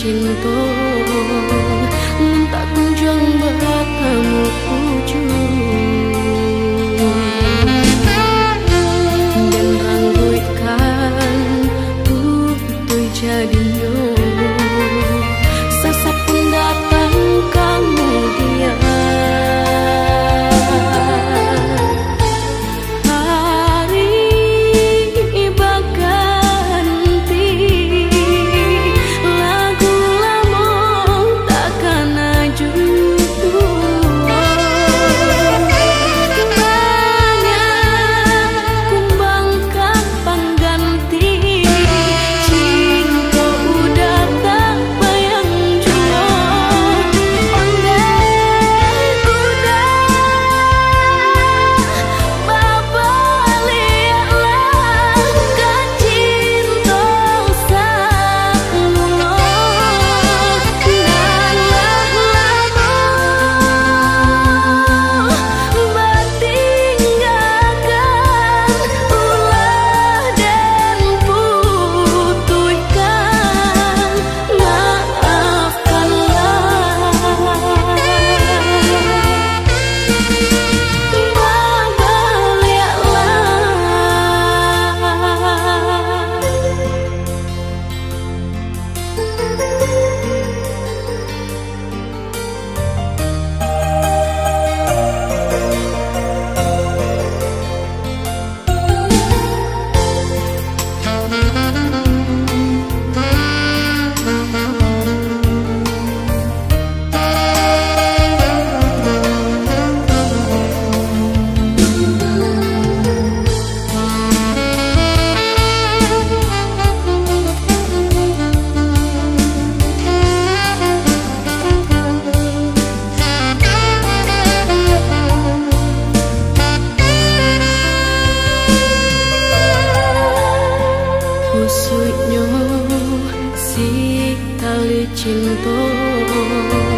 cinta Tak kunjung bertemu ujung Dan ranggutkan putih jadi nyo si tali cintamu